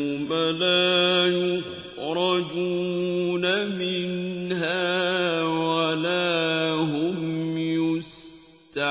اليوم لا يخرجون منها ولا هم يستعتبون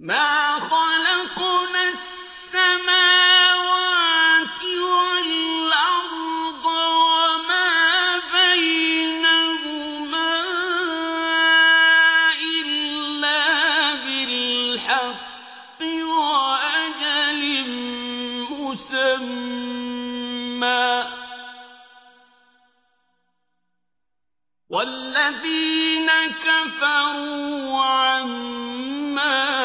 ما خلقنا السماوات والأرض وما بينهما إلا بالحق وأجل والذين كفروا عما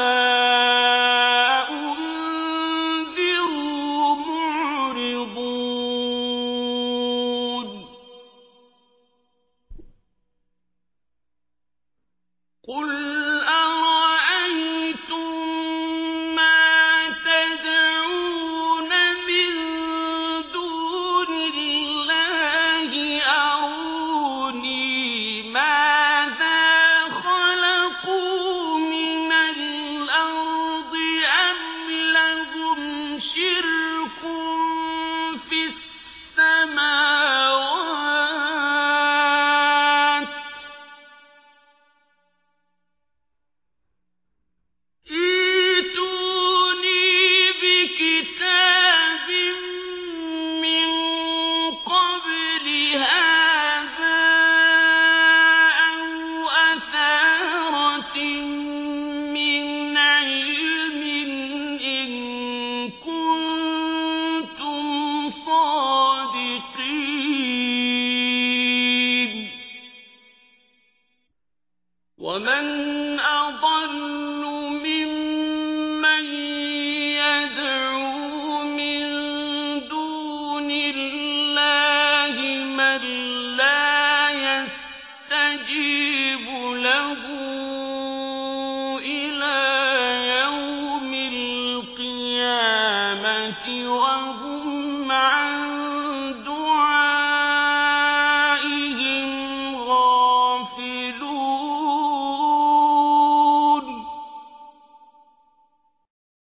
ومن